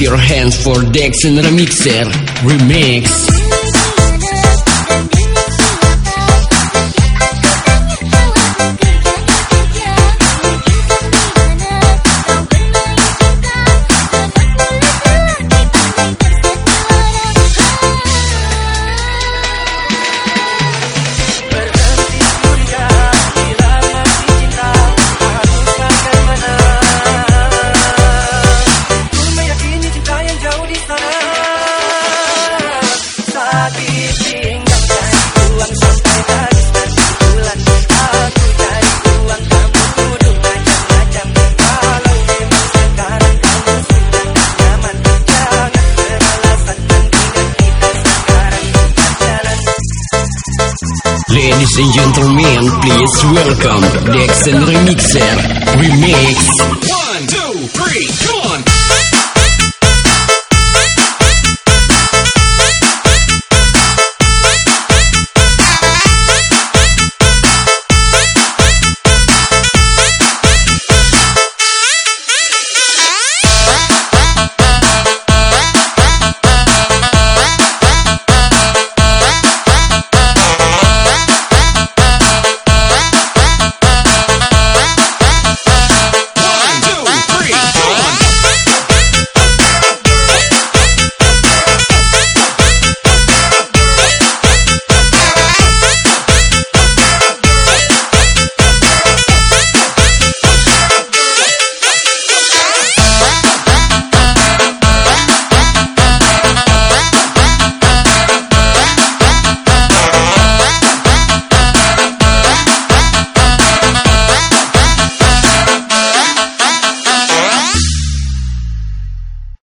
your hands for Dex and Remixer Remix. Ladies and gentlemen, please welcome Dex and Remixer Remix. One, two, three, come on!